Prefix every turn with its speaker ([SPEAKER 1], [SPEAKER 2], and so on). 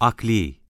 [SPEAKER 1] akli.